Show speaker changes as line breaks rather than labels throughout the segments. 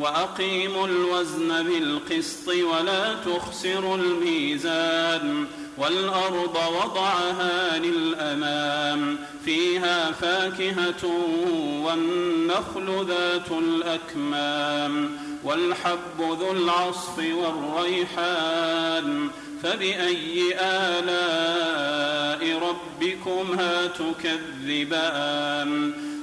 وأقيموا الوزن بالقسط ولا تخسروا الميزان والأرض وضعها للأمام فيها فاكهة والنخل ذات الأكمام والحب ذو العصف والريحان فبأي آلاء ربكما تكذبان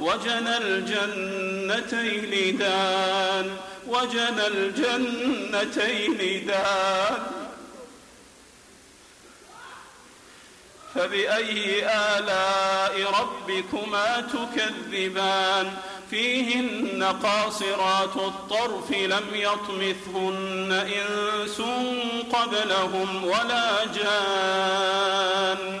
وجنى الجنتين دان وجنى الجنتين دان فبأي آلاء ربكما تكذبان فيهن قاصرات الطرف لم يطمثهن إنس قبلهم ولا جان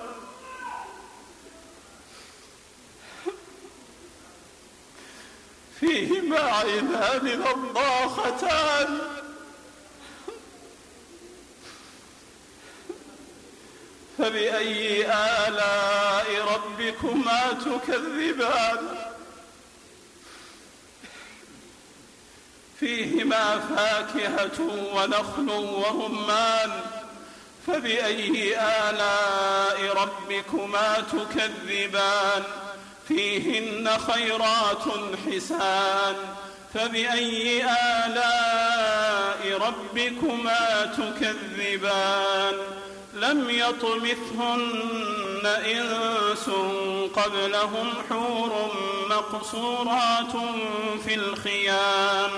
فيهما عينان ضاختان فبأي آلاء ربكما تكذبان فيهما فاكهة ونخل ورمان فبأي آلاء ربكما تكذبان فيهن خيرات حسان فبأي آلاء ربكما تكذبان لم يطمثهن إنس قبلهم حور مقصورات في الخيام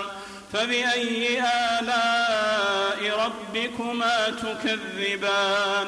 فبأي آلاء ربكما تكذبان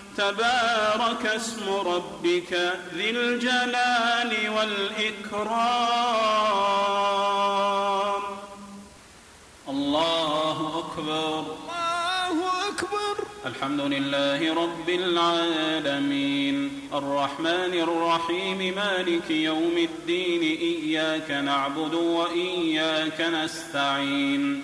تبارك اسم ربك ذي الجلال والإكرام الله أكبر الله أكبر الحمد لله رب العالمين الرحمن الرحيم مالك يوم الدين إياك نعبد وإياك نستعين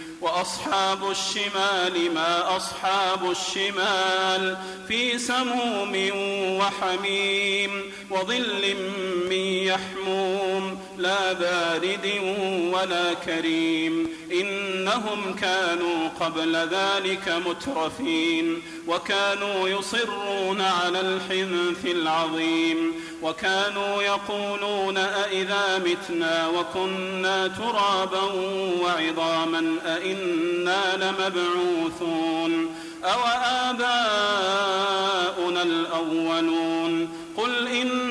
وأصحاب الشمال ما أصحاب الشمال في سموم وحميم وظل من يحموم لا بارد ولا كريم إنهم كانوا قبل ذلك مترفين وكانوا يصرون على الحنف العظيم وكانوا يقولون أئذا متنا وكنا ترابا وعظاما أئنا لمبعوثون أو آباؤنا الأولون قل إن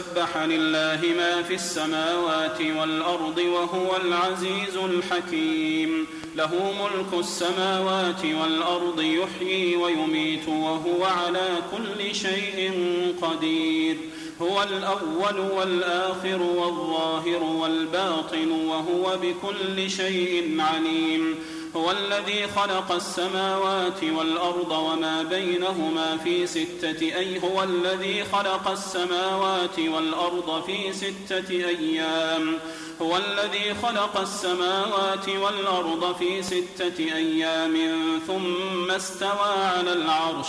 سبح لله ما في السماوات والارض وهو العزيز الحكيم له ملك السماوات والارض يحيي ويميت وهو على كل شيء قدير هو الاول والاخر والظاهر والباطن وهو بكل شيء عليم هو الذي خلق السماوات والأرض وما بينهما في ستة أي هو الذي خلق السماوات والأرض في ستة أيام هو الذي خلق السماوات والأرض في ستة أيام ثم استوى على العرش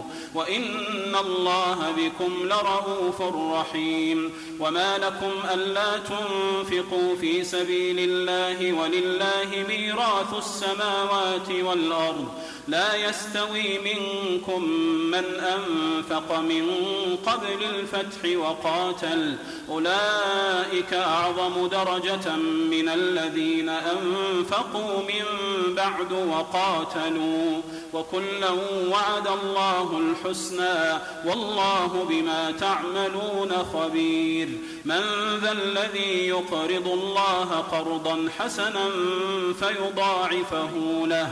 وإن الله بكم لرؤوف رحيم وما لكم ألا تنفقوا في سبيل الله ولله ميراث السماوات والأرض لا يستوي منكم من أنفق من قبل الفتح وقاتل أولئك أعظم درجة من الذين أنفقوا من بعد وقاتلوا وكلا وعد الله الحسنى والله بما تعملون خبير من ذا الذي يقرض الله قرضا حسنا فيضاعفه له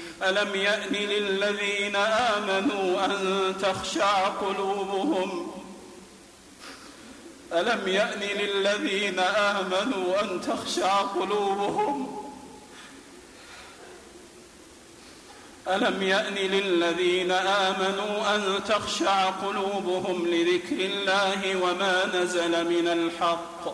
ألم يأن للذين آمنوا أن تخشع قلوبهم ألم يأن للذين آمنوا أن تخشع قلوبهم ألم يأن للذين آمنوا أن تخشع قلوبهم لذكر الله وما نزل من الحق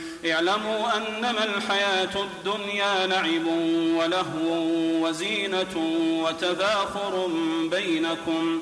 اعلموا أنما الحياة الدنيا لعب ولهو وزينة وتباخر بينكم